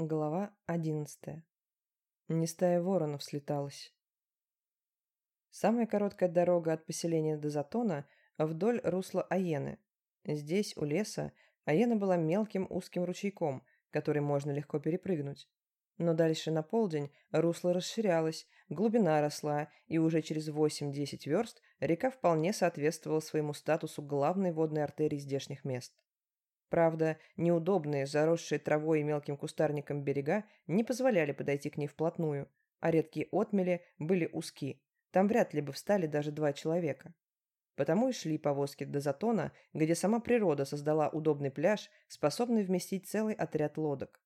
Глава одиннадцатая. Не стая воронов слеталась. Самая короткая дорога от поселения до Затона вдоль русла Аены. Здесь, у леса, Аена была мелким узким ручейком, который можно легко перепрыгнуть. Но дальше на полдень русло расширялось, глубина росла, и уже через 8-10 верст река вполне соответствовала своему статусу главной водной артерии здешних мест. Правда, неудобные, заросшие травой и мелким кустарником берега не позволяли подойти к ней вплотную, а редкие отмели были узки. Там вряд ли бы встали даже два человека. Потому и шли повозки до Затона, где сама природа создала удобный пляж, способный вместить целый отряд лодок.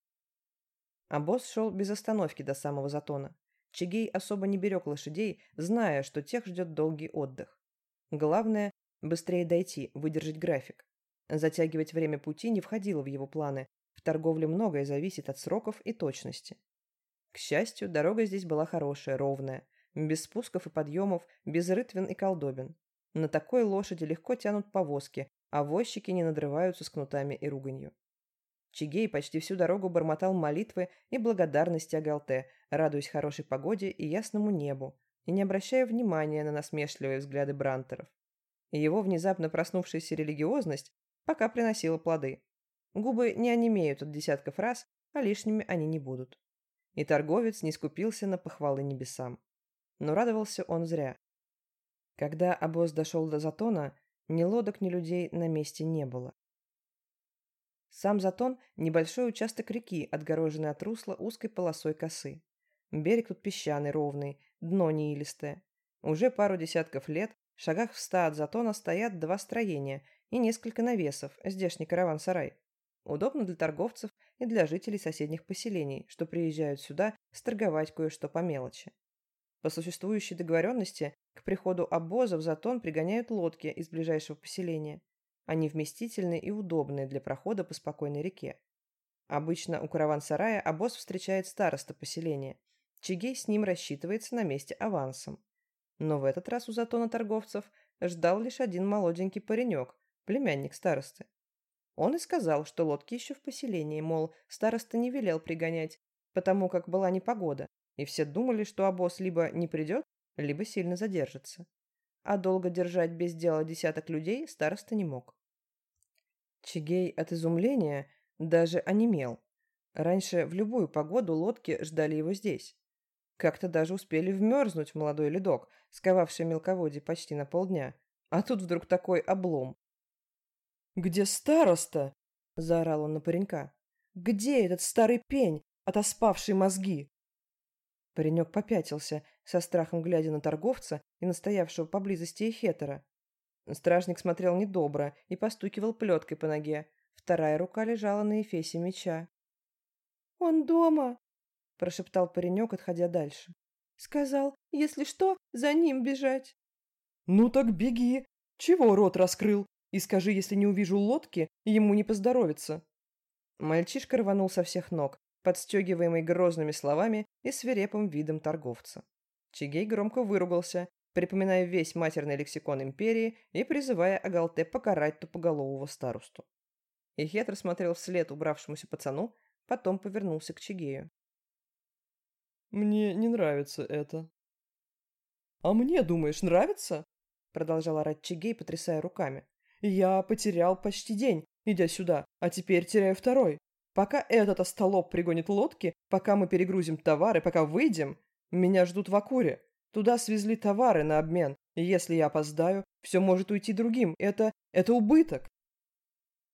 А босс шел без остановки до самого Затона. Чигей особо не берег лошадей, зная, что тех ждет долгий отдых. Главное – быстрее дойти, выдержать график. Затягивать время пути не входило в его планы. В торговле многое зависит от сроков и точности. К счастью, дорога здесь была хорошая, ровная, без спусков и подъемов, без рытвин и колдобин. На такой лошади легко тянут повозки, а возчики не надрываются с кнутами и руганью. Чигей почти всю дорогу бормотал молитвы и благодарности Агалте, радуясь хорошей погоде и ясному небу, и не обращая внимания на насмешливые взгляды брантеров. Его внезапно проснувшаяся религиозность пока приносила плоды. Губы не онемеют от десятков раз, а лишними они не будут. И торговец не скупился на похвалы небесам. Но радовался он зря. Когда обоз дошел до Затона, ни лодок, ни людей на месте не было. Сам Затон – небольшой участок реки, отгороженный от русла узкой полосой косы. Берег тут песчаный, ровный, дно неилистое. Уже пару десятков лет в шагах в ста от Затона стоят два строения и несколько навесов, здешний караван-сарай. Удобно для торговцев и для жителей соседних поселений, что приезжают сюда сторговать кое-что по мелочи. По существующей договоренности, к приходу обоза в Затон пригоняют лодки из ближайшего поселения. Они вместительны и удобны для прохода по спокойной реке. Обычно у караван-сарая обоз встречает староста поселения. Чигей с ним рассчитывается на месте авансом. Но в этот раз у Затона торговцев ждал лишь один молоденький паренек, племянник старосты. Он и сказал, что лодки еще в поселении, мол, староста не велел пригонять, потому как была непогода, и все думали, что обоз либо не придет, либо сильно задержится. А долго держать без дела десяток людей староста не мог. Чигей от изумления даже онемел. Раньше в любую погоду лодки ждали его здесь. Как-то даже успели вмерзнуть в молодой ледок, сковавший мелководье почти на полдня. А тут вдруг такой облом. «Где староста?» – заорал он на паренька. «Где этот старый пень, отоспавший мозги?» Паренек попятился, со страхом глядя на торговца и настоявшего поблизости Эхетера. Стражник смотрел недобро и постукивал плеткой по ноге. Вторая рука лежала на эфесе меча. «Он дома!» – прошептал паренек, отходя дальше. «Сказал, если что, за ним бежать». «Ну так беги! Чего рот раскрыл? И скажи, если не увижу лодки, ему не поздоровится». Мальчишка рванул со всех ног, подстегиваемый грозными словами и свирепым видом торговца. Чигей громко выругался, припоминая весь матерный лексикон империи и призывая Агалте покарать тупоголового старосту. И хитро смотрел вслед убравшемуся пацану, потом повернулся к Чигею. «Мне не нравится это». «А мне, думаешь, нравится?» Продолжал орать Чигей, потрясая руками. Я потерял почти день, идя сюда, а теперь теряю второй. Пока этот остолоп пригонит лодки, пока мы перегрузим товары, пока выйдем, меня ждут в Акуре. Туда свезли товары на обмен, и если я опоздаю, все может уйти другим. Это... это убыток.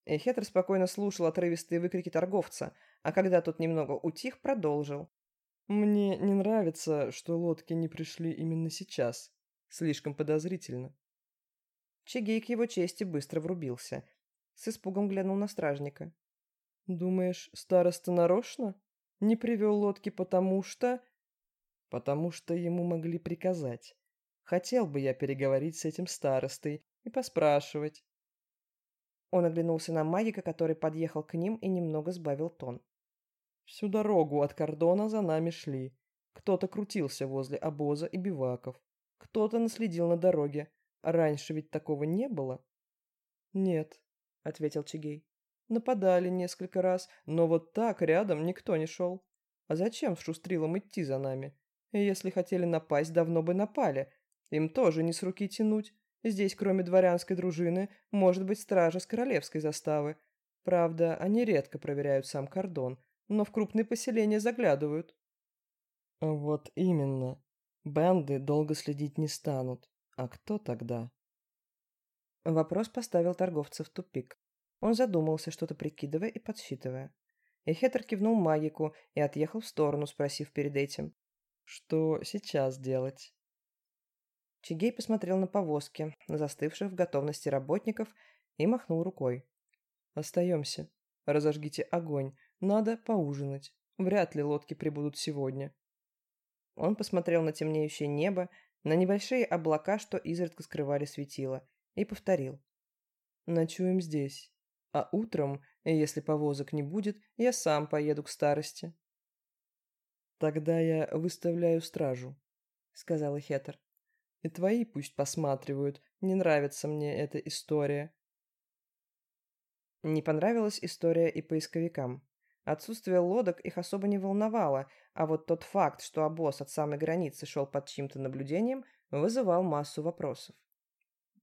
Эхетр спокойно слушал отрывистые выкрики торговца, а когда тот немного утих, продолжил. «Мне не нравится, что лодки не пришли именно сейчас. Слишком подозрительно. Чигей к его чести быстро врубился. С испугом глянул на стражника. «Думаешь, староста нарочно? Не привел лодки потому что...» «Потому что ему могли приказать. Хотел бы я переговорить с этим старостой и поспрашивать». Он оглянулся на магика, который подъехал к ним и немного сбавил тон. Всю дорогу от кордона за нами шли. Кто-то крутился возле обоза и биваков. Кто-то наследил на дороге, Раньше ведь такого не было?» «Нет», — ответил Чигей. Нападали несколько раз, но вот так рядом никто не шел. А зачем с Шустрилом идти за нами? Если хотели напасть, давно бы напали. Им тоже не с руки тянуть. Здесь, кроме дворянской дружины, может быть стража с королевской заставы. Правда, они редко проверяют сам кордон, но в крупные поселения заглядывают. Вот именно. Бенды долго следить не станут. А кто тогда? Вопрос поставил торговца в тупик. Он задумался, что-то прикидывая и подсчитывая. И Хеттер кивнул магику и отъехал в сторону, спросив перед этим. «Что сейчас делать?» Чигей посмотрел на повозки, на застывших в готовности работников и махнул рукой. «Остаемся. Разожгите огонь. Надо поужинать. Вряд ли лодки прибудут сегодня». Он посмотрел на темнеющее небо, на небольшие облака, что изредка скрывали светило, и повторил. «Ночуем здесь. А утром, если повозок не будет, я сам поеду к старости». «Тогда я выставляю стражу», — сказала Хеттер. «И твои пусть посматривают. Не нравится мне эта история». Не понравилась история и поисковикам. Отсутствие лодок их особо не волновало, а вот тот факт, что обоз от самой границы шел под чьим-то наблюдением, вызывал массу вопросов.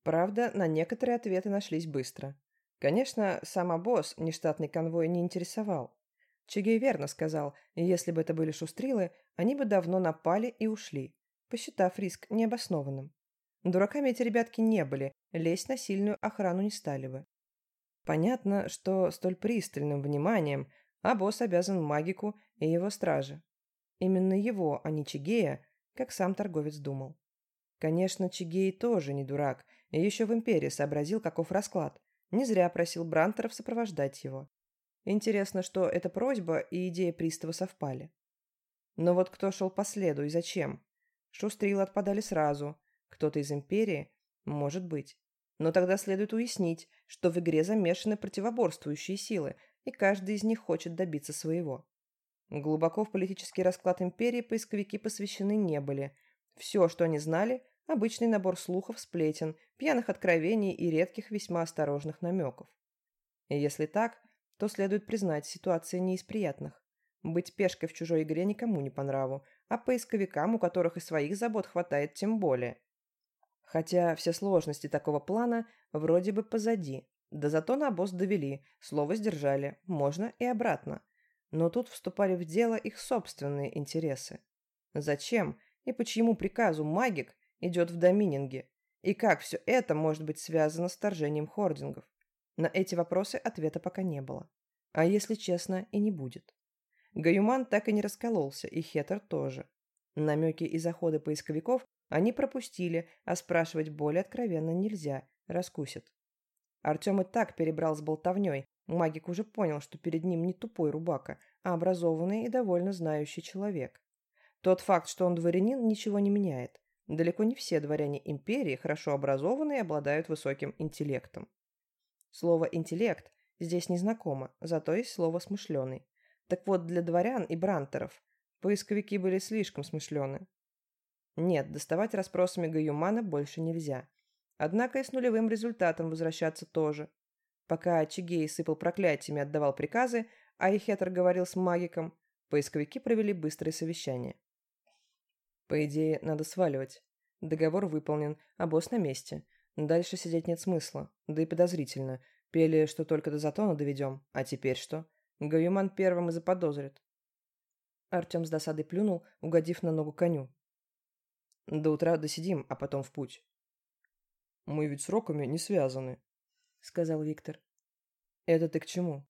Правда, на некоторые ответы нашлись быстро. Конечно, сам обоз нештатный конвой не интересовал. Чигей верно сказал, если бы это были шустрилы, они бы давно напали и ушли, посчитав риск необоснованным. Дураками эти ребятки не были, лезть на сильную охрану не стали бы. Понятно, что столь пристальным вниманием а босс обязан магику и его страже. Именно его, а не Чигея, как сам торговец думал. Конечно, Чигей тоже не дурак, и еще в Империи сообразил, каков расклад. Не зря просил Брантеров сопровождать его. Интересно, что эта просьба и идея пристава совпали. Но вот кто шел по следу и зачем? Шустрилы отпадали сразу. Кто-то из Империи? Может быть. Но тогда следует уяснить, что в игре замешаны противоборствующие силы, и каждый из них хочет добиться своего. Глубоко в политический расклад империи поисковики посвящены не были. Все, что они знали, обычный набор слухов, сплетен, пьяных откровений и редких весьма осторожных намеков. И если так, то следует признать, ситуация не из приятных. Быть пешкой в чужой игре никому не по нраву, а поисковикам, у которых и своих забот хватает, тем более. Хотя все сложности такого плана вроде бы позади, да зато на обоз довели, слово сдержали, можно и обратно. Но тут вступали в дело их собственные интересы. Зачем и по чьему приказу магик идет в домининге? И как все это может быть связано с торжением хордингов? На эти вопросы ответа пока не было. А если честно, и не будет. Гаюман так и не раскололся, и Хетер тоже. Намеки и заходы поисковиков они пропустили, а спрашивать более откровенно нельзя, раскусят. Артем и так перебрал с болтовней. Магик уже понял, что перед ним не тупой рубака, а образованный и довольно знающий человек. Тот факт, что он дворянин, ничего не меняет. Далеко не все дворяне империи хорошо образованы и обладают высоким интеллектом. Слово «интеллект» здесь незнакомо, зато есть слово «смышленый». Так вот, для дворян и брантеров поисковики были слишком смышлены. Нет, доставать расспросами Гаюмана больше нельзя. Однако и с нулевым результатом возвращаться тоже. Пока Чигей сыпал проклятиями и отдавал приказы, а Ихетер говорил с магиком, поисковики провели быстрое совещание. По идее, надо сваливать. Договор выполнен, а босс на месте. Дальше сидеть нет смысла, да и подозрительно. Пели, что только до затона доведем, а теперь что? Гаюман первым и заподозрит. Артем с досадой плюнул, угодив на ногу коню. До утра досидим, а потом в путь. Мы ведь сроками не связаны, сказал Виктор. Это ты к чему?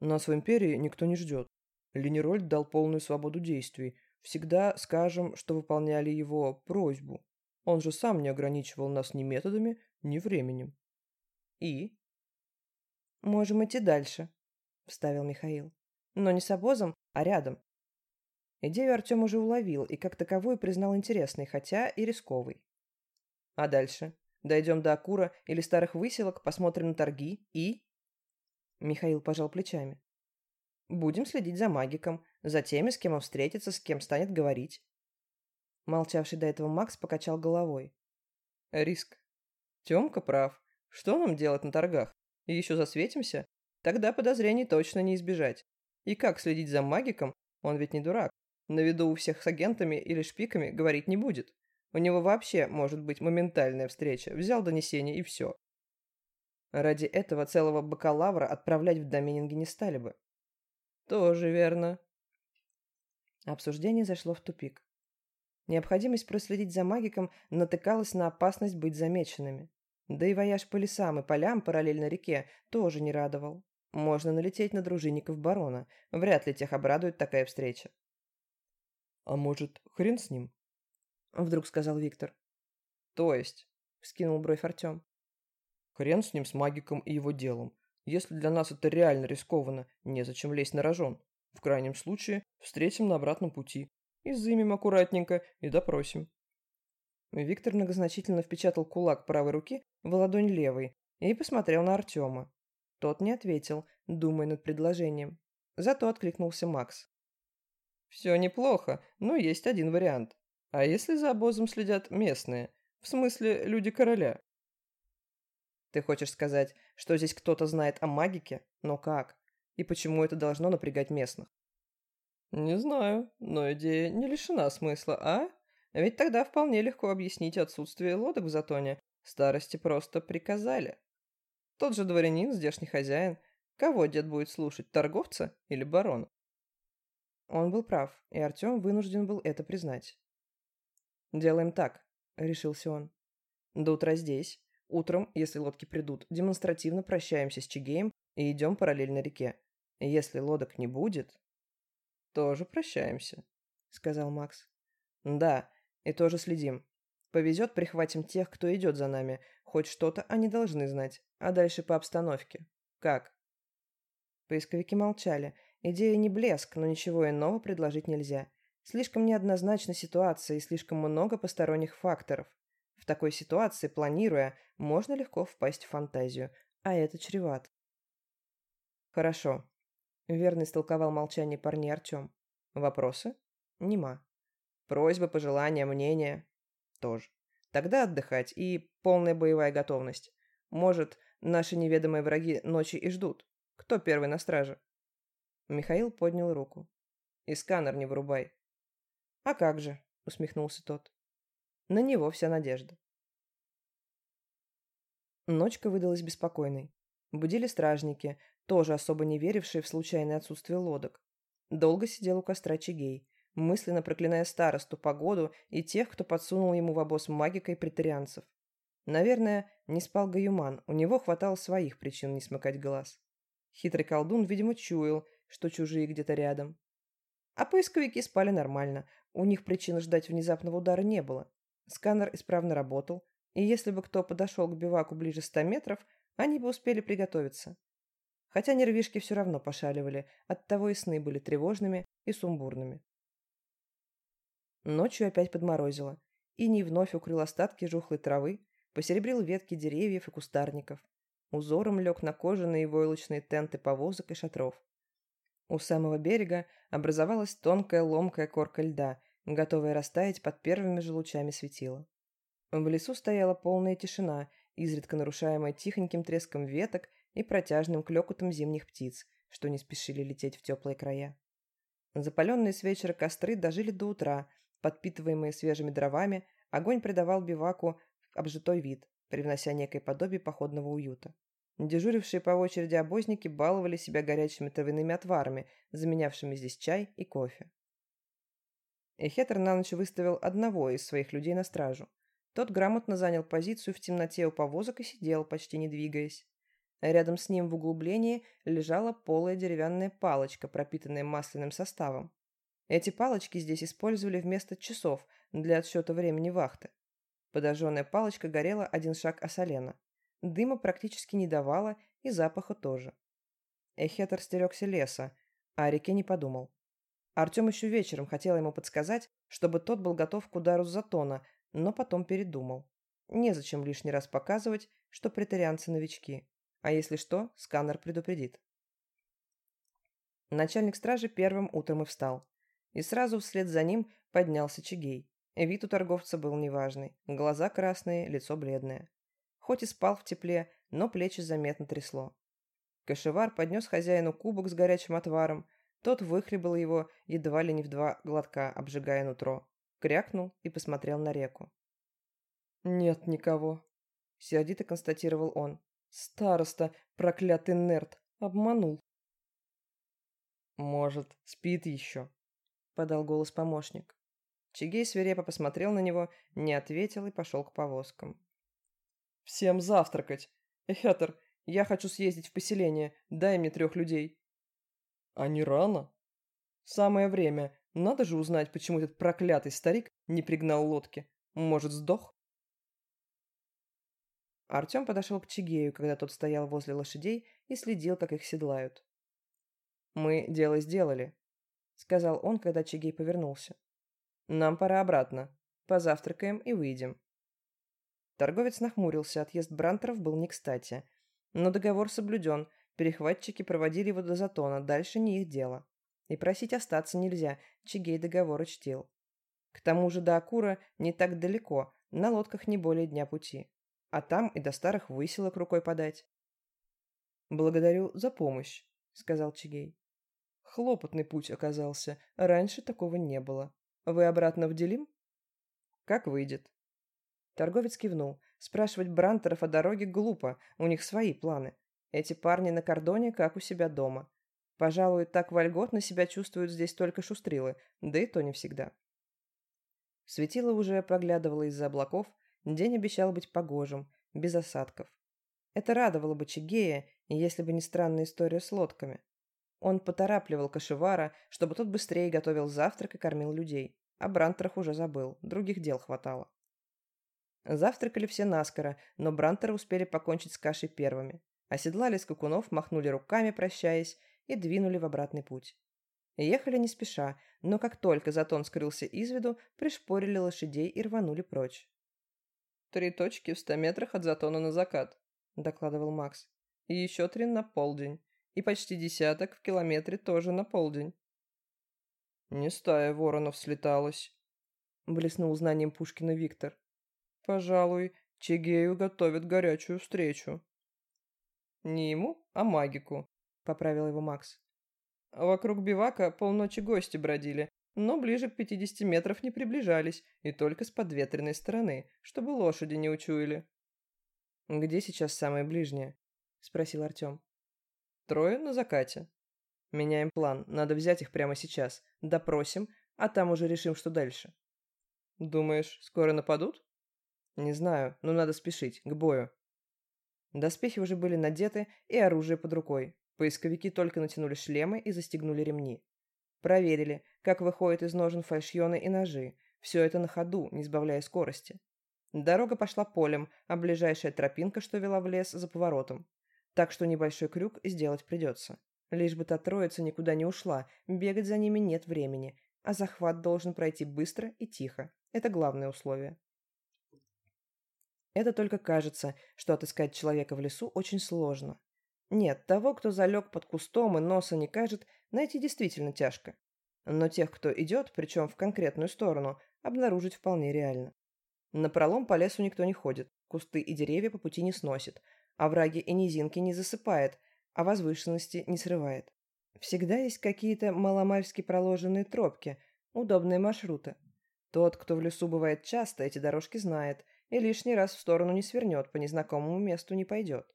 Нас в Империи никто не ждет. Линерольд дал полную свободу действий. Всегда скажем, что выполняли его просьбу. Он же сам не ограничивал нас ни методами, ни временем. И? Можем идти дальше, вставил Михаил. Но не с обозом, а рядом. Идею Артем уже уловил и как таковую признал интересной, хотя и рисковой. А дальше? Дойдем до Акура или старых выселок, посмотрим на торги и...» Михаил пожал плечами. «Будем следить за магиком, за теми, с кем он встретится, с кем станет говорить». Молчавший до этого Макс покачал головой. «Риск. Тёмка прав. Что нам делать на торгах? И еще засветимся? Тогда подозрений точно не избежать. И как следить за магиком? Он ведь не дурак. На виду у всех с агентами или шпиками говорить не будет. У него вообще может быть моментальная встреча. Взял донесение и все. Ради этого целого бакалавра отправлять в домининги не стали бы. Тоже верно. Обсуждение зашло в тупик. Необходимость проследить за магиком натыкалась на опасность быть замеченными. Да и вояж по лесам и полям параллельно реке тоже не радовал. Можно налететь на дружинников барона. Вряд ли тех обрадует такая встреча. «А может, хрен с ним?» Вдруг сказал Виктор. «То есть?» — вскинул бровь Артем. «Хрен с ним, с магиком и его делом. Если для нас это реально рискованно, незачем лезть на рожон. В крайнем случае, встретим на обратном пути. Изымем аккуратненько и допросим». Виктор многозначительно впечатал кулак правой руки в ладонь левой и посмотрел на Артема. Тот не ответил, думая над предложением. Зато откликнулся Макс. «Все неплохо, но есть один вариант. А если за обозом следят местные? В смысле, люди короля?» «Ты хочешь сказать, что здесь кто-то знает о магике? Но как? И почему это должно напрягать местных?» «Не знаю, но идея не лишена смысла, а? Ведь тогда вполне легко объяснить отсутствие лодок в Затоне. Старости просто приказали». Тот же дворянин, здешний хозяин. Кого дед будет слушать, торговца или барона? Он был прав, и Артем вынужден был это признать. «Делаем так», — решился он. «До утра здесь. Утром, если лодки придут, демонстративно прощаемся с Чигеем и идем параллельно реке. Если лодок не будет...» «Тоже прощаемся», — сказал Макс. «Да, и тоже следим. Повезет, прихватим тех, кто идет за нами. Хоть что-то они должны знать. А дальше по обстановке. Как? Поисковики молчали. Идея не блеск, но ничего иного предложить нельзя. Слишком неоднозначна ситуация и слишком много посторонних факторов. В такой ситуации, планируя, можно легко впасть в фантазию, а это чревато. Хорошо. Верно истолковал молчание парней Артем. Вопросы? Нема. Просьбы, пожелания, мнения? Тоже. Тогда отдыхать и полная боевая готовность. Может, наши неведомые враги ночи и ждут. Кто первый на страже? Михаил поднял руку. И сканер не вырубай. А как же, усмехнулся тот. На него вся надежда. Ночка выдалась беспокойной. Будили стражники, тоже особо не верившие в случайное отсутствие лодок. Долго сидел у костра Чигей мысленно проклиная старосту, погоду и тех, кто подсунул ему в обоз магика и. Наверное, не спал Гаюман, у него хватало своих причин не смыкать глаз. Хитрый колдун, видимо, чуял, что чужие где-то рядом. А поисковики спали нормально, у них причин ждать внезапного удара не было. Сканер исправно работал, и если бы кто подошел к биваку ближе ста метров, они бы успели приготовиться. Хотя нервишки все равно пошаливали, оттого и сны были тревожными и сумбурными. Ночью опять подморозило. Иней вновь укрыл остатки жухлой травы, посеребрил ветки деревьев и кустарников. Узором лег на кожаные войлочные тенты повозок и шатров. У самого берега образовалась тонкая ломкая корка льда, готовая растаять под первыми же лучами светила. В лесу стояла полная тишина, изредка нарушаемая тихоньким треском веток и протяжным клёкотом зимних птиц, что не спешили лететь в теплые края. Запаленные с вечера костры дожили до утра, Подпитываемые свежими дровами, огонь придавал биваку обжитой вид, привнося некое подобие походного уюта. Дежурившие по очереди обозники баловали себя горячими травяными отварами, заменявшими здесь чай и кофе. Эхетер на ночь выставил одного из своих людей на стражу. Тот грамотно занял позицию в темноте у повозок и сидел, почти не двигаясь. Рядом с ним в углублении лежала полая деревянная палочка, пропитанная масляным составом. Эти палочки здесь использовали вместо часов для отсчета времени вахты. Подожженная палочка горела один шаг осолена. Дыма практически не давала и запаха тоже. Эхетер стерегся леса, а о реке не подумал. Артем еще вечером хотел ему подсказать, чтобы тот был готов к удару с затона, но потом передумал. Незачем лишний раз показывать, что претарианцы новички. А если что, сканер предупредит. Начальник стражи первым утром и встал. И сразу вслед за ним поднялся Чигей. Вид у торговца был неважный. Глаза красные, лицо бледное. Хоть и спал в тепле, но плечи заметно трясло. Кашевар поднес хозяину кубок с горячим отваром. Тот выхлебал его едва ли не в два глотка, обжигая нутро. Крякнул и посмотрел на реку. «Нет никого», — сердито констатировал он. «Староста, проклятый нерд, обманул». «Может, спит еще?» — подал голос помощник. Чигей свирепо посмотрел на него, не ответил и пошел к повозкам. «Всем завтракать! Эхетер, я хочу съездить в поселение, дай мне трех людей». «А не рано?» «Самое время. Надо же узнать, почему этот проклятый старик не пригнал лодки. Может, сдох?» Артем подошел к Чигею, когда тот стоял возле лошадей и следил, как их седлают. «Мы дело сделали», — сказал он, когда Чигей повернулся. «Нам пора обратно. Позавтракаем и выйдем». Торговец нахмурился, отъезд Брантеров был не кстати. Но договор соблюден, перехватчики проводили его до Затона, дальше не их дело. И просить остаться нельзя, Чигей договор учтил. К тому же до Акура не так далеко, на лодках не более дня пути. А там и до старых выселок рукой подать. «Благодарю за помощь», — сказал Чигей. Хлопотный путь оказался, раньше такого не было. Вы обратно в Делим? Как выйдет. Торговец кивнул. Спрашивать Брантеров о дороге глупо, у них свои планы. Эти парни на кордоне, как у себя дома. Пожалуй, так вольготно себя чувствуют здесь только шустрилы, да и то не всегда. Светило уже проглядывало из-за облаков, день обещал быть погожим, без осадков. Это радовало бы Чигея, если бы не странная история с лодками. Он поторапливал Кашевара, чтобы тот быстрее готовил завтрак и кормил людей. О Брантерах уже забыл, других дел хватало. Завтракали все наскоро, но Брантеры успели покончить с кашей первыми. Оседлали скакунов, махнули руками, прощаясь, и двинули в обратный путь. Ехали не спеша, но как только Затон скрылся из виду, пришпорили лошадей и рванули прочь. «Три точки в ста метрах от Затона на закат», — докладывал Макс. «И еще три на полдень. И почти десяток в километре тоже на полдень». «Не стая воронов слеталась», — блеснул знанием Пушкина Виктор. Пожалуй, Чигею готовят горячую встречу. Не ему, а магику, поправил его Макс. Вокруг бивака полночи гости бродили, но ближе к 50 метров не приближались, и только с подветренной стороны, чтобы лошади не учуяли. «Где сейчас самое ближнее?» – спросил Артем. «Трое на закате». «Меняем план. Надо взять их прямо сейчас. Допросим, а там уже решим, что дальше». «Думаешь, скоро нападут?» Не знаю, но надо спешить, к бою. Доспехи уже были надеты и оружие под рукой. Поисковики только натянули шлемы и застегнули ремни. Проверили, как выходят из ножен фальшьоны и ножи. Все это на ходу, не сбавляя скорости. Дорога пошла полем, а ближайшая тропинка, что вела в лес, за поворотом. Так что небольшой крюк сделать придется. Лишь бы та троица никуда не ушла, бегать за ними нет времени, а захват должен пройти быстро и тихо. Это главное условие. Это только кажется, что отыскать человека в лесу очень сложно. Нет, того, кто залег под кустом и носа не кажет, найти действительно тяжко. Но тех, кто идет, причем в конкретную сторону, обнаружить вполне реально. На пролом по лесу никто не ходит, кусты и деревья по пути не сносит, овраги и низинки не засыпает, а возвышенности не срывает. Всегда есть какие-то маломальски проложенные тропки, удобные маршруты. Тот, кто в лесу бывает часто, эти дорожки знает и лишний раз в сторону не свернет, по незнакомому месту не пойдет.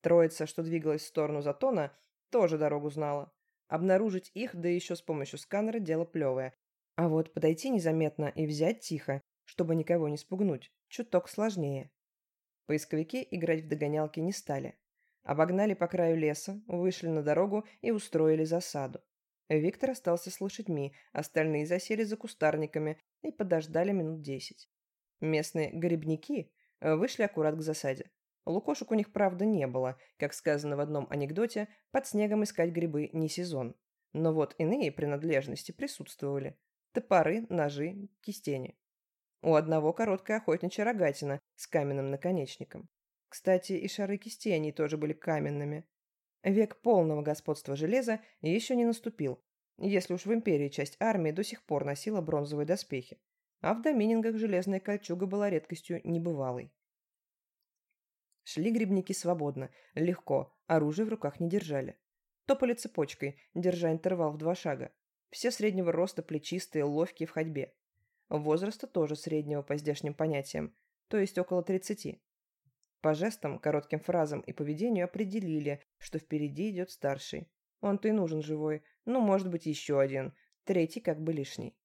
Троица, что двигалась в сторону Затона, тоже дорогу знала. Обнаружить их, да еще с помощью сканера, дело плевое. А вот подойти незаметно и взять тихо, чтобы никого не спугнуть, чуток сложнее. Поисковики играть в догонялки не стали. Обогнали по краю леса, вышли на дорогу и устроили засаду. Виктор остался с лошадьми, остальные засели за кустарниками и подождали минут десять. Местные грибники э, вышли аккурат к засаде. Лукошек у них, правда, не было. Как сказано в одном анекдоте, под снегом искать грибы не сезон. Но вот иные принадлежности присутствовали. Топоры, ножи, кистени. У одного короткая охотничья рогатина с каменным наконечником. Кстати, и шары кистеней тоже были каменными. Век полного господства железа еще не наступил, если уж в империи часть армии до сих пор носила бронзовые доспехи а в доминингах железная кольчуга была редкостью небывалой. Шли грибники свободно, легко, Оружие в руках не держали. Топали цепочкой, держа интервал в два шага. Все среднего роста, плечистые, ловкие в ходьбе. Возраста тоже среднего по здешним понятиям, то есть около 30. По жестам, коротким фразам и поведению определили, что впереди идет старший. Он-то и нужен живой, ну, может быть, еще один, третий как бы лишний.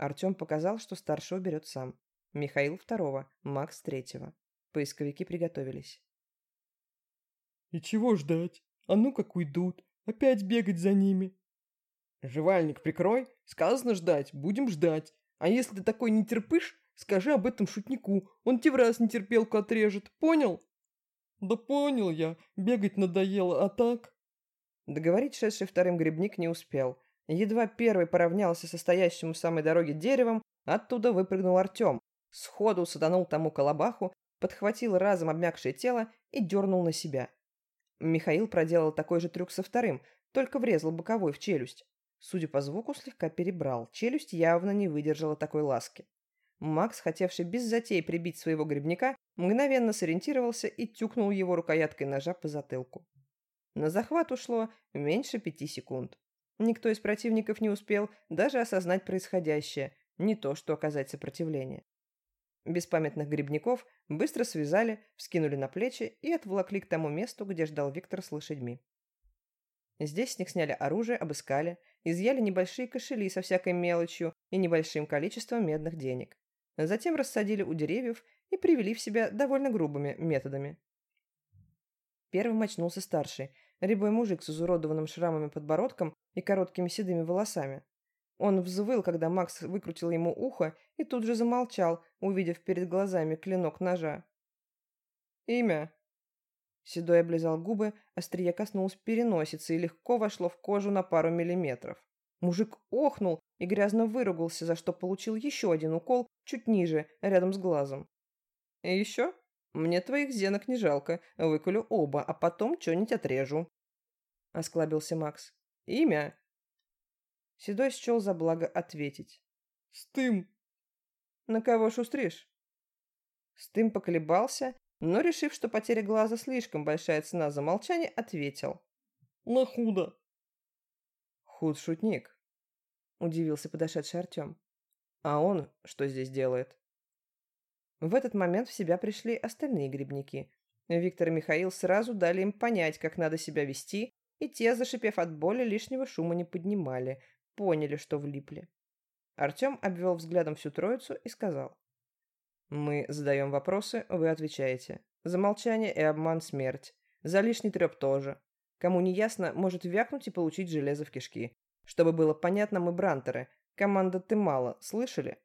Артем показал, что старшего берет сам. Михаил второго, Макс третьего. Поисковики приготовились. «И чего ждать? А ну как уйдут? Опять бегать за ними?» «Жевальник прикрой. Сказано ждать. Будем ждать. А если ты такой не терпишь, скажи об этом шутнику. Он тебе в раз нетерпелку отрежет. Понял?» «Да понял я. Бегать надоело, а так?» Договорить шедший вторым грибник не успел. Едва первый поравнялся со стоящим у самой дороги деревом, оттуда выпрыгнул Артем. Сходу саданул тому колобаху, подхватил разом обмякшее тело и дернул на себя. Михаил проделал такой же трюк со вторым, только врезал боковой в челюсть. Судя по звуку, слегка перебрал. Челюсть явно не выдержала такой ласки. Макс, хотевший без затей прибить своего грибника, мгновенно сориентировался и тюкнул его рукояткой ножа по затылку. На захват ушло меньше пяти секунд. Никто из противников не успел даже осознать происходящее, не то что оказать сопротивление. Беспамятных грибников быстро связали, вскинули на плечи и отволокли к тому месту, где ждал Виктор с лошадьми. Здесь с них сняли оружие, обыскали, изъяли небольшие кошели со всякой мелочью и небольшим количеством медных денег. Затем рассадили у деревьев и привели в себя довольно грубыми методами. Первым очнулся старший, рябой мужик с изуродованным шрамами подбородком и короткими седыми волосами. Он взвыл, когда Макс выкрутил ему ухо и тут же замолчал, увидев перед глазами клинок ножа. «Имя?» Седой облизал губы, острие коснулось переносицы и легко вошло в кожу на пару миллиметров. Мужик охнул и грязно выругался, за что получил еще один укол чуть ниже, рядом с глазом. «И еще? Мне твоих зенок не жалко, выколю оба, а потом что-нибудь отрежу», — осклабился Макс. «Имя?» Седой счел за благо ответить. «Стым!» «На кого шустришь?» Стым поколебался, но, решив, что потеря глаза слишком большая цена за молчание, ответил. «На худо!» «Худ шутник», — удивился подошедший Артем. «А он что здесь делает?» В этот момент в себя пришли остальные грибники. Виктор и Михаил сразу дали им понять, как надо себя вести, и те, зашипев от боли, лишнего шума не поднимали, поняли, что влипли. Артем обвел взглядом всю троицу и сказал. «Мы задаем вопросы, вы отвечаете. За молчание и обман смерть. За лишний треп тоже. Кому не ясно, может вякнуть и получить железо в кишки. Чтобы было понятно, мы брантеры. Команда «Ты мало», слышали?»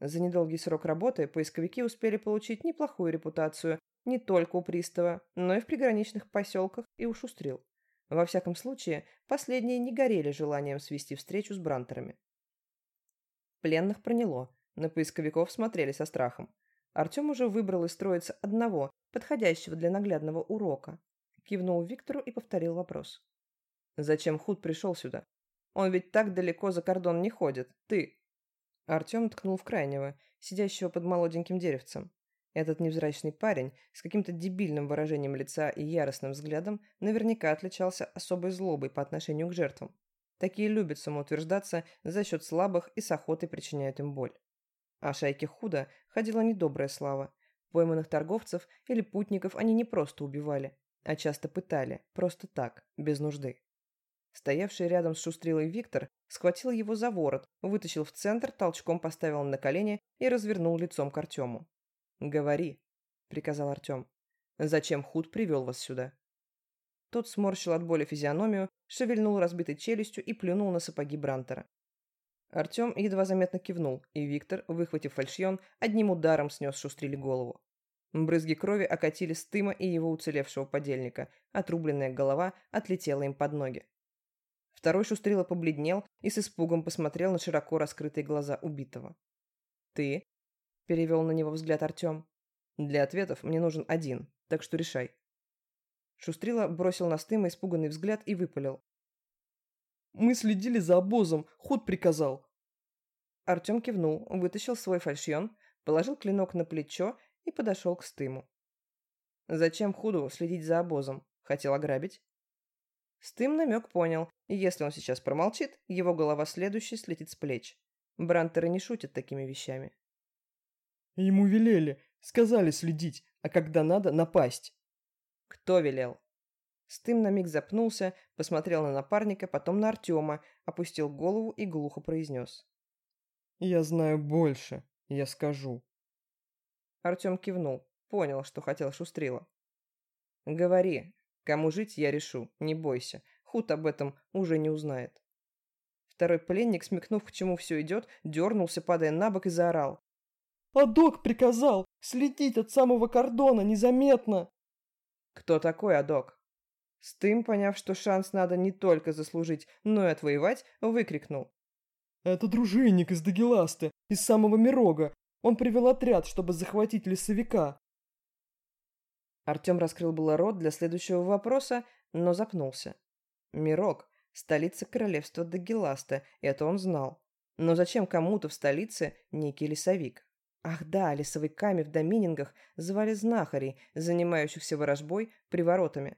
За недолгий срок работы поисковики успели получить неплохую репутацию не только у пристава, но и в приграничных поселках и у шустрил. Во всяком случае, последние не горели желанием свести встречу с брантерами. Пленных проняло, на поисковиков смотрели со страхом. Артем уже выбрал из троицы одного, подходящего для наглядного урока. Кивнул Виктору и повторил вопрос. «Зачем Худ пришел сюда? Он ведь так далеко за кордон не ходит. Ты...» Артем ткнул в крайнего, сидящего под молоденьким деревцем. Этот невзрачный парень с каким-то дебильным выражением лица и яростным взглядом наверняка отличался особой злобой по отношению к жертвам. Такие любят самоутверждаться за счет слабых и с охотой причиняют им боль. А шайке худо ходила недобрая слава. Пойманных торговцев или путников они не просто убивали, а часто пытали, просто так, без нужды. Стоявший рядом с шустрилой Виктор схватил его за ворот, вытащил в центр, толчком поставил на колени и развернул лицом к Артему. «Говори», — приказал Артем. «Зачем Худ привел вас сюда?» Тот сморщил от боли физиономию, шевельнул разбитой челюстью и плюнул на сапоги Брантера. Артем едва заметно кивнул, и Виктор, выхватив фальшьон, одним ударом снес Шустрили голову. Брызги крови окатили Стыма и его уцелевшего подельника, отрубленная голова отлетела им под ноги. Второй Шустрила побледнел и с испугом посмотрел на широко раскрытые глаза убитого. «Ты?» – перевел на него взгляд Артем. «Для ответов мне нужен один, так что решай». Шустрила бросил на Стыма испуганный взгляд и выпалил. «Мы следили за обозом, ход приказал». Артем кивнул, вытащил свой фальшьон, положил клинок на плечо и подошел к Стыму. «Зачем Худу следить за обозом? Хотел ограбить? Стым намек понял, и если он сейчас промолчит, его голова следующей слетит с плеч. Брантеры не шутят такими вещами. Ему велели, сказали следить, а когда надо, напасть. Кто велел? Стым на миг запнулся, посмотрел на напарника, потом на Артема, опустил голову и глухо произнес. «Я знаю больше, я скажу». Артем кивнул, понял, что хотел Шустрила. «Говори, кому жить я решу, не бойся, Худ об этом уже не узнает». Второй пленник, смекнув, к чему все идет, дернулся, падая на бок и заорал. «Адок приказал следить от самого кордона незаметно!» «Кто такой Адок?» Стым, поняв, что шанс надо не только заслужить, но и отвоевать, выкрикнул. «Это дружинник из Дагеласты, из самого Мирога. Он привел отряд, чтобы захватить лесовика». Артем раскрыл было рот для следующего вопроса, но запнулся. Мирог – столица королевства Дагеласта, это он знал. Но зачем кому-то в столице некий лесовик? Ах да, лесовиками в доминингах звали знахарей, занимающихся ворожбой приворотами.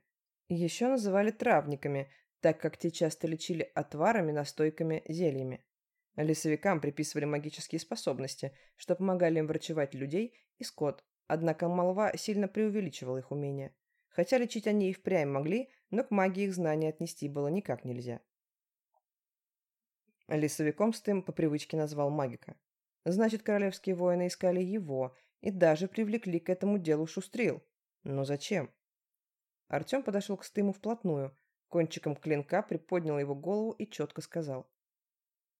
Еще называли травниками, так как те часто лечили отварами, настойками, зельями. Лесовикам приписывали магические способности, что помогали им врачевать людей и скот, однако молва сильно преувеличивала их умения. Хотя лечить они и впрямь могли, но к магии их знания отнести было никак нельзя. Лесовиком Стым по привычке назвал магика. Значит, королевские воины искали его и даже привлекли к этому делу шустрил. Но зачем? Артем подошел к Стыму вплотную, кончиком клинка приподнял его голову и четко сказал.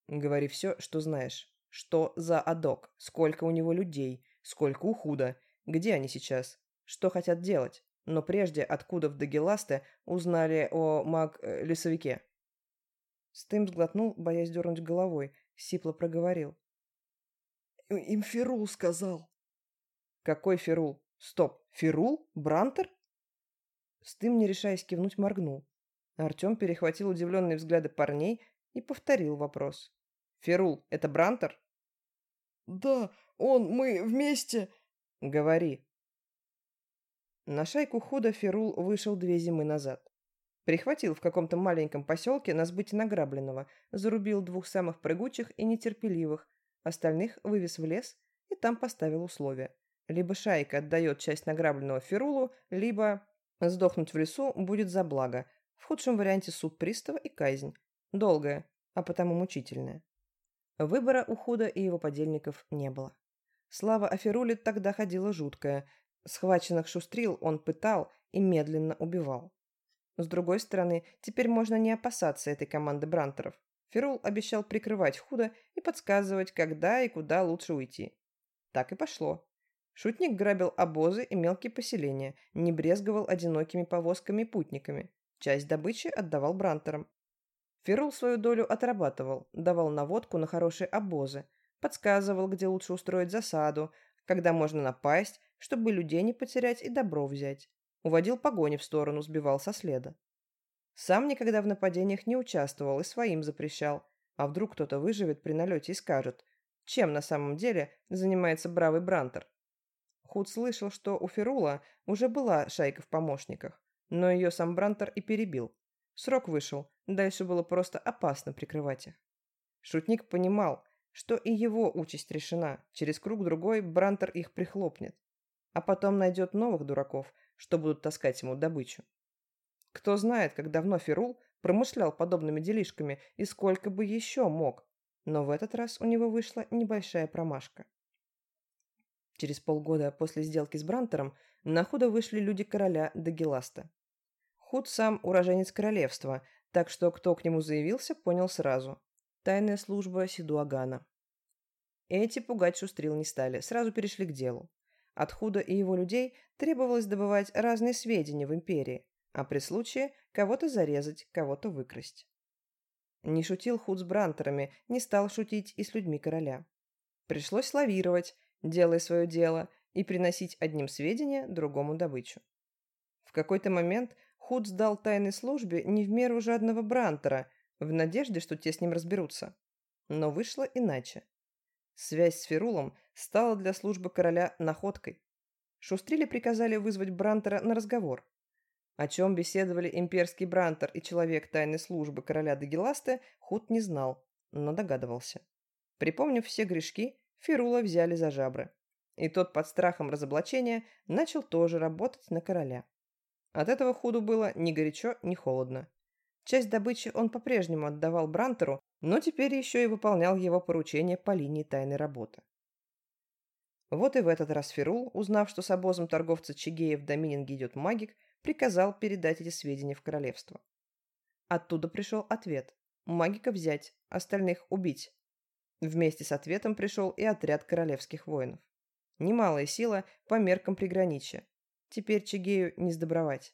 «Говори все, что знаешь. Что за адок? Сколько у него людей? Сколько у Худа? Где они сейчас? Что хотят делать? Но прежде, откуда в Дагеласте узнали о маг-лесовике?» Стым сглотнул, боясь дернуть головой, сипло проговорил. «Им Ферул сказал». «Какой Ферул? Стоп, Ферул? Брантер?» Стым, не решаясь кивнуть, моргнул. Артем перехватил удивленные взгляды парней и повторил вопрос. «Ферул, это Брантер?» «Да, он, мы вместе...» «Говори». На шайку худо Ферул вышел две зимы назад. Прихватил в каком-то маленьком поселке на сбыте награбленного, зарубил двух самых прыгучих и нетерпеливых, остальных вывез в лес и там поставил условия. Либо шайка отдает часть награбленного Ферулу, либо... Сдохнуть в лесу будет за благо. В худшем варианте суд пристава и казнь. Долгая, а потому мучительная. Выбора у Худа и его подельников не было. Слава о Феруле тогда ходила жуткая. Схваченных шустрил он пытал и медленно убивал. С другой стороны, теперь можно не опасаться этой команды брантеров. Ферул обещал прикрывать Худа и подсказывать, когда и куда лучше уйти. Так и пошло. Шутник грабил обозы и мелкие поселения, не брезговал одинокими повозками и путниками. Часть добычи отдавал брантерам. Ферул свою долю отрабатывал, давал наводку на хорошие обозы, подсказывал, где лучше устроить засаду, когда можно напасть, чтобы людей не потерять и добро взять. Уводил погони в сторону, сбивал со следа. Сам никогда в нападениях не участвовал и своим запрещал. А вдруг кто-то выживет при налете и скажет, чем на самом деле занимается бравый Брантер. Худ слышал, что у Ферула уже была шайка в помощниках, но ее сам Брантер и перебил. Срок вышел, дальше было просто опасно прикрывать их. Шутник понимал, что и его участь решена, через круг другой Брантер их прихлопнет. А потом найдет новых дураков, что будут таскать ему добычу. Кто знает, как давно Ферул промышлял подобными делишками и сколько бы еще мог, но в этот раз у него вышла небольшая промашка. Через полгода после сделки с Брантером на Худо вышли люди короля Дагеласта. Худ сам уроженец королевства, так что кто к нему заявился, понял сразу. Тайная служба Сидуагана. Эти пугать шустрил не стали, сразу перешли к делу. От Худа и его людей требовалось добывать разные сведения в империи, а при случае кого-то зарезать, кого-то выкрасть. Не шутил Худ с Брантерами, не стал шутить и с людьми короля. Пришлось лавировать, делая свое дело, и приносить одним сведения, другому добычу. В какой-то момент Худ сдал тайной службе не в меру жадного Брантера, в надежде, что те с ним разберутся. Но вышло иначе. Связь с Ферулом стала для службы короля находкой. Шустрили приказали вызвать Брантера на разговор. О чем беседовали имперский Брантер и человек тайной службы короля Дагеласты, Худ не знал, но догадывался. Припомнив все грешки, Фирула взяли за жабры. И тот под страхом разоблачения начал тоже работать на короля. От этого Худу было ни горячо, ни холодно. Часть добычи он по-прежнему отдавал Брантеру, но теперь еще и выполнял его поручения по линии тайной работы. Вот и в этот раз Ферул, узнав, что с обозом торговца Чигея в Домининге идет магик, приказал передать эти сведения в королевство. Оттуда пришел ответ. Магика взять, остальных убить. Вместе с ответом пришел и отряд королевских воинов. Немалая сила по меркам приграничья. Теперь Чигею не сдобровать.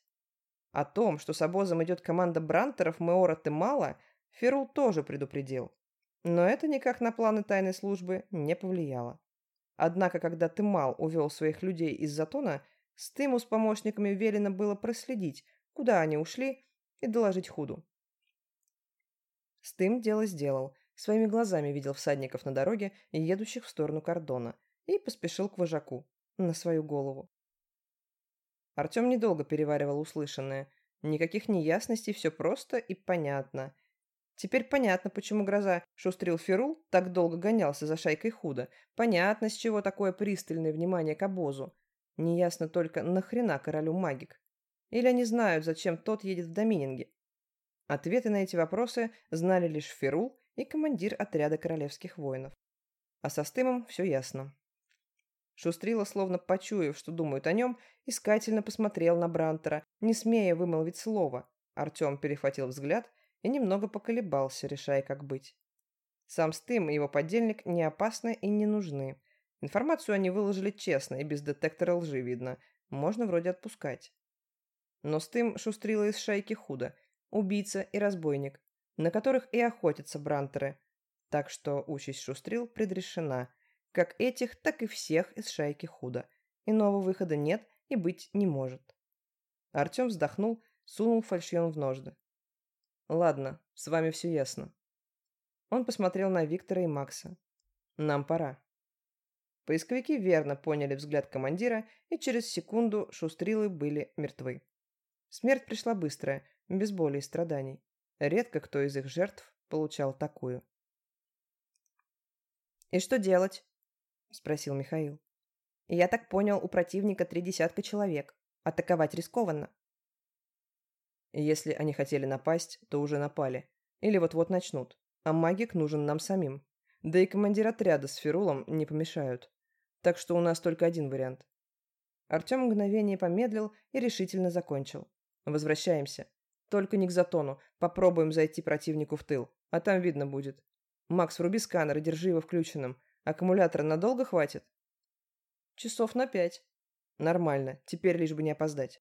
О том, что с обозом идет команда брантеров Меора Темала, Ферул тоже предупредил. Но это никак на планы тайной службы не повлияло. Однако, когда Тымал увел своих людей из Затона, Стыму с помощниками велено было проследить, куда они ушли, и доложить Худу. Стым дело сделал, своими глазами видел всадников на дороге, едущих в сторону кордона, и поспешил к вожаку, на свою голову. Артем недолго переваривал услышанное. Никаких неясностей, все просто и понятно. Теперь понятно, почему гроза шустрил Ферул так долго гонялся за шайкой худо. Понятно, с чего такое пристальное внимание к обозу. Неясно только, нахрена королю магик? Или они знают, зачем тот едет в Домининге? Ответы на эти вопросы знали лишь Ферул и командир отряда королевских воинов. А со Стымом все ясно. Шустрила, словно почуяв, что думают о нем, искательно посмотрел на Брантера, не смея вымолвить слово. Артем перехватил взгляд и немного поколебался, решая, как быть. Сам Стым и его подельник не опасны и не нужны. Информацию они выложили честно и без детектора лжи видно. Можно вроде отпускать. Но Стым шустрила из шайки худо. Убийца и разбойник, на которых и охотятся брантеры. Так что участь шустрил предрешена. Как этих, так и всех из шайки худо. Иного выхода нет и быть не может. Артем вздохнул, сунул фальшьон в ножды. Ладно, с вами все ясно. Он посмотрел на Виктора и Макса. Нам пора. Поисковики верно поняли взгляд командира, и через секунду шустрилы были мертвы. Смерть пришла быстрая, без боли и страданий. Редко кто из их жертв получал такую. «И что делать?» – спросил Михаил. «Я так понял, у противника три десятка человек. Атаковать рискованно». Если они хотели напасть, то уже напали. Или вот-вот начнут. А магик нужен нам самим. Да и командир отряда с Ферулом не помешают. Так что у нас только один вариант. Артем мгновение помедлил и решительно закончил. Возвращаемся. Только не к затону. Попробуем зайти противнику в тыл. А там видно будет. Макс, вруби сканер и держи его включенным. Аккумулятора надолго хватит? Часов на пять. Нормально. Теперь лишь бы не опоздать.